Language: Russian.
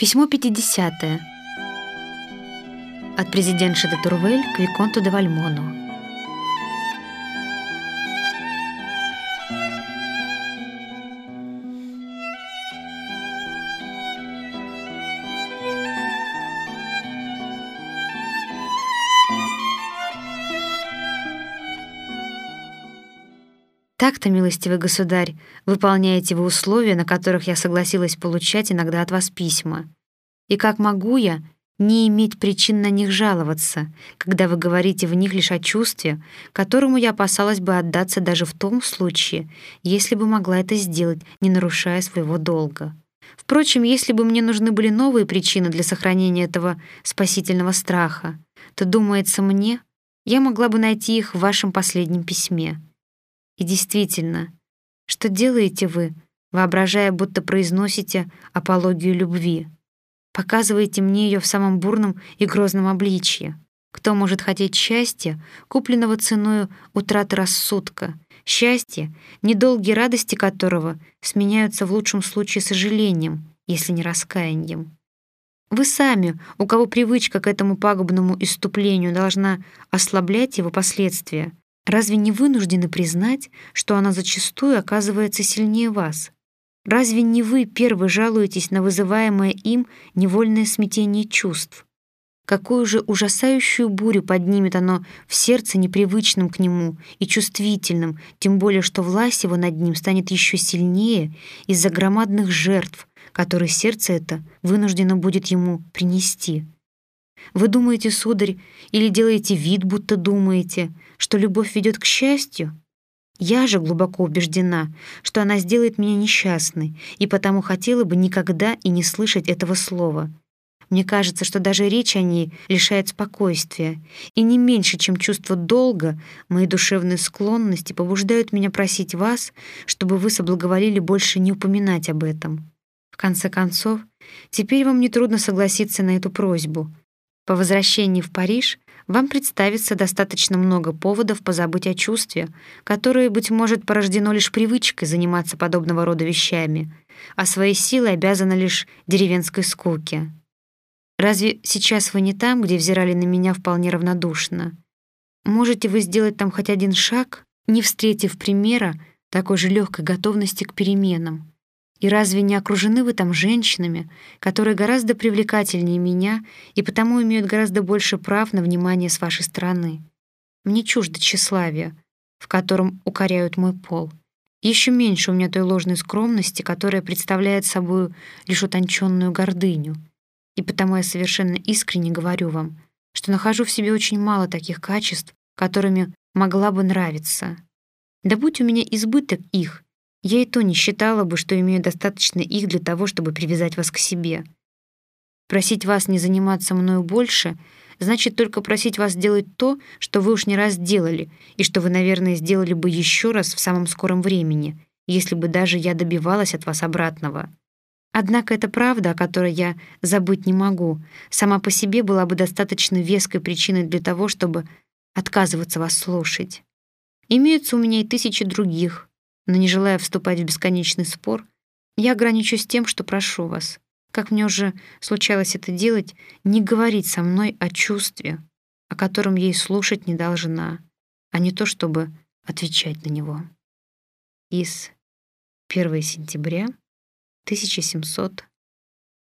Письмо 50 от президентши де Турвель к Виконту де Вальмону. Так-то, милостивый государь, выполняете вы условия, на которых я согласилась получать иногда от вас письма. И как могу я не иметь причин на них жаловаться, когда вы говорите в них лишь о чувстве, которому я опасалась бы отдаться даже в том случае, если бы могла это сделать, не нарушая своего долга. Впрочем, если бы мне нужны были новые причины для сохранения этого спасительного страха, то, думается мне, я могла бы найти их в вашем последнем письме. И действительно, что делаете вы, воображая, будто произносите апологию любви? Показываете мне ее в самом бурном и грозном обличье. Кто может хотеть счастья, купленного ценою утраты рассудка, счастья, недолгие радости которого сменяются в лучшем случае сожалением, если не раскаянием? Вы сами, у кого привычка к этому пагубному иступлению должна ослаблять его последствия, Разве не вынуждены признать, что она зачастую оказывается сильнее вас? Разве не вы первый жалуетесь на вызываемое им невольное смятение чувств? Какую же ужасающую бурю поднимет оно в сердце непривычным к нему и чувствительным, тем более что власть его над ним станет еще сильнее из-за громадных жертв, которые сердце это вынуждено будет ему принести. Вы думаете, сударь, или делаете вид, будто думаете, что любовь ведет к счастью? Я же глубоко убеждена, что она сделает меня несчастной, и потому хотела бы никогда и не слышать этого слова. Мне кажется, что даже речь о ней лишает спокойствия, и не меньше, чем чувство долга, мои душевные склонности побуждают меня просить вас, чтобы вы соблаговолили больше не упоминать об этом. В конце концов, теперь вам нетрудно согласиться на эту просьбу — по возвращении в Париж вам представится достаточно много поводов позабыть о чувстве, которое, быть может, порождено лишь привычкой заниматься подобного рода вещами, а своей силой обязаны лишь деревенской скуке. Разве сейчас вы не там, где взирали на меня вполне равнодушно? Можете вы сделать там хоть один шаг, не встретив примера такой же легкой готовности к переменам? И разве не окружены вы там женщинами, которые гораздо привлекательнее меня и потому имеют гораздо больше прав на внимание с вашей стороны? Мне чуждо тщеславие, в котором укоряют мой пол. Еще меньше у меня той ложной скромности, которая представляет собой лишь утонченную гордыню. И потому я совершенно искренне говорю вам, что нахожу в себе очень мало таких качеств, которыми могла бы нравиться. Да будь у меня избыток их — я и то не считала бы, что имею достаточно их для того, чтобы привязать вас к себе. Просить вас не заниматься мною больше значит только просить вас делать то, что вы уж не раз делали, и что вы, наверное, сделали бы еще раз в самом скором времени, если бы даже я добивалась от вас обратного. Однако эта правда, о которой я забыть не могу, сама по себе была бы достаточно веской причиной для того, чтобы отказываться вас слушать. Имеются у меня и тысячи других, но не желая вступать в бесконечный спор, я ограничусь тем, что прошу вас, как мне уже случалось это делать, не говорить со мной о чувстве, о котором и слушать не должна, а не то, чтобы отвечать на него. Из 1 сентября 1700